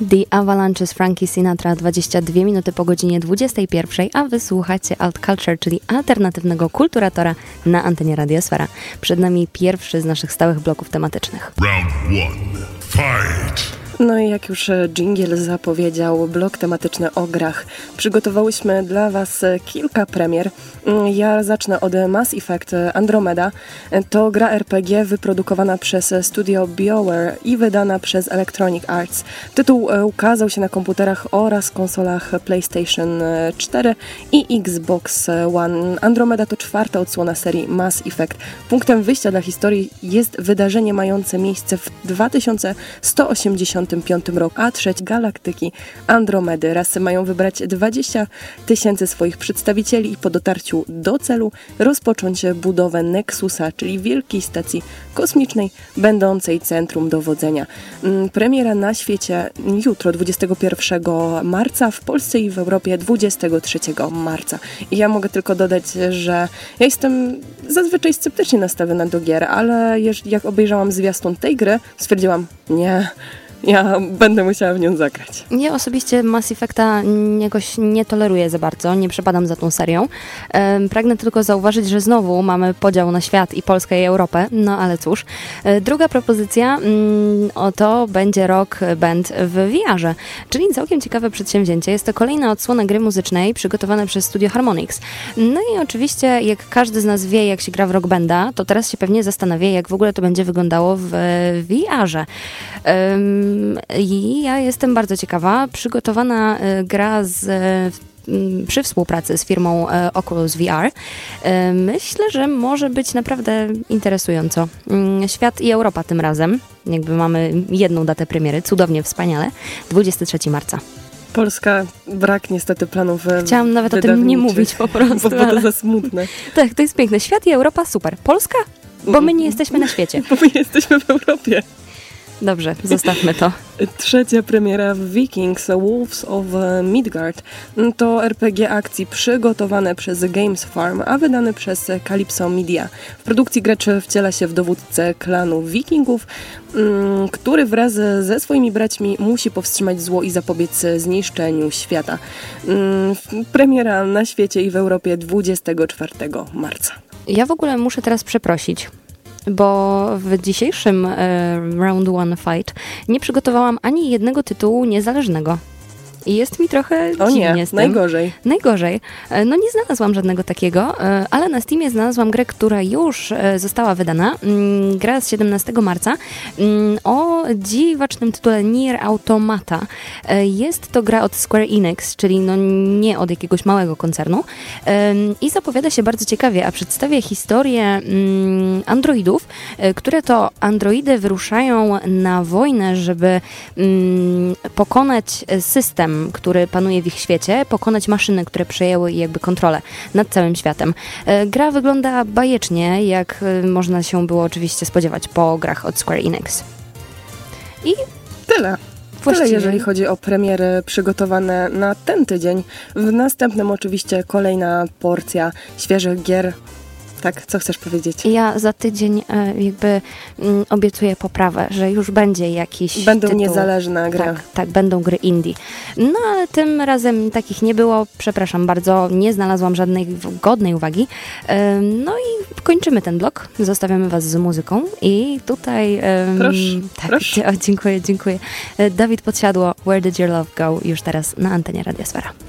The Avalanche z Frankie Sinatra 22 minuty po godzinie 21, a wysłuchacie Alt Culture, czyli alternatywnego kulturatora na antenie Radiosfera. Przed nami pierwszy z naszych stałych bloków tematycznych. Round one. Fight! No i jak już Jingle e, zapowiedział, blok tematyczny o grach. Przygotowałyśmy dla Was e, kilka premier. Mm, ja zacznę od Mass Effect Andromeda. E, to gra RPG wyprodukowana przez studio BioWare i wydana przez Electronic Arts. Tytuł ukazał się na komputerach oraz konsolach PlayStation 4 i Xbox One. Andromeda to czwarta odsłona serii Mass Effect. Punktem wyjścia dla historii jest wydarzenie mające miejsce w 2180 1995 roku, a trzeć galaktyki Andromedy. Rasy mają wybrać 20 tysięcy swoich przedstawicieli i po dotarciu do celu rozpocząć budowę Nexusa, czyli wielkiej stacji kosmicznej będącej centrum dowodzenia. Mm, premiera na świecie jutro, 21 marca, w Polsce i w Europie 23 marca. I ja mogę tylko dodać, że ja jestem zazwyczaj sceptycznie nastawiona do gier, ale jak obejrzałam zwiastun tej gry, stwierdziłam, nie, ja będę musiała w nią zagrać. Ja osobiście Mass Effecta jakoś nie toleruję za bardzo, nie przepadam za tą serią. Pragnę tylko zauważyć, że znowu mamy podział na świat i Polskę i Europę, no ale cóż. E, druga propozycja mm, to będzie Rock Band w VR-ze, czyli całkiem ciekawe przedsięwzięcie. Jest to kolejna odsłona gry muzycznej przygotowana przez Studio Harmonix. No i oczywiście, jak każdy z nas wie, jak się gra w Rock Banda, to teraz się pewnie zastanawia, jak w ogóle to będzie wyglądało w VR-ze. I ja jestem bardzo ciekawa. Przygotowana e, gra z przy współpracy z firmą e, Oculus VR. E, myślę, że może być naprawdę interesująco. Mm, świat i Europa tym razem. Jakby mamy jedną datę premiery, cudownie, wspaniale. 23 marca. Polska brak niestety planów. Chciałam nawet o tym nie mówić po prostu. Bo, bo to za smutne. Tak, to jest piękne. Świat i Europa super. Polska? Bo my nie jesteśmy na świecie. Bo my jesteśmy w Europie. Dobrze, zostawmy to. Trzecia premiera w Vikings Wolves of Midgard to RPG akcji przygotowane przez Games Farm, a wydane przez Calypso Media. W produkcji gracz wciela się w dowódcę klanu Wikingów, mm, który wraz ze swoimi braćmi musi powstrzymać zło i zapobiec zniszczeniu świata. Mm, premiera na świecie i w Europie 24 marca. Ja w ogóle muszę teraz przeprosić bo w dzisiejszym e, Round One Fight nie przygotowałam ani jednego tytułu niezależnego. I jest mi trochę o dziwnie nie, z tym. najgorzej. Najgorzej. E, no nie znalazłam żadnego takiego, e, ale na Steamie znalazłam grę, która już e, została wydana. Mm, gra z 17 marca mm, o dziwacznym tytule Nier Automata. Jest to gra od Square Enix, czyli no nie od jakiegoś małego koncernu i zapowiada się bardzo ciekawie, a przedstawia historię mm, androidów, które to androidy wyruszają na wojnę, żeby pokonać system który panuje w ich świecie, pokonać maszyny, które przejęły jakby kontrolę nad całym światem. E, gra wygląda bajecznie, jak e, można się było oczywiście spodziewać po grach od Square Enix. I tyle. Właściwie. Tyle, jeżeli chodzi o premiery przygotowane na ten tydzień. W następnym oczywiście kolejna porcja świeżych gier tak, co chcesz powiedzieć? Ja za tydzień e, jakby mm, obiecuję poprawę, że już będzie jakiś Będą tytuł. niezależne gry. Tak, tak, będą gry indie. No ale tym razem takich nie było. Przepraszam bardzo, nie znalazłam żadnej godnej uwagi. E, no i kończymy ten blok. Zostawiamy was z muzyką i tutaj... Proszę, tak, proszę. O, dziękuję, dziękuję. E, Dawid Podsiadło, Where Did Your Love Go? Już teraz na antenie Radiosfera.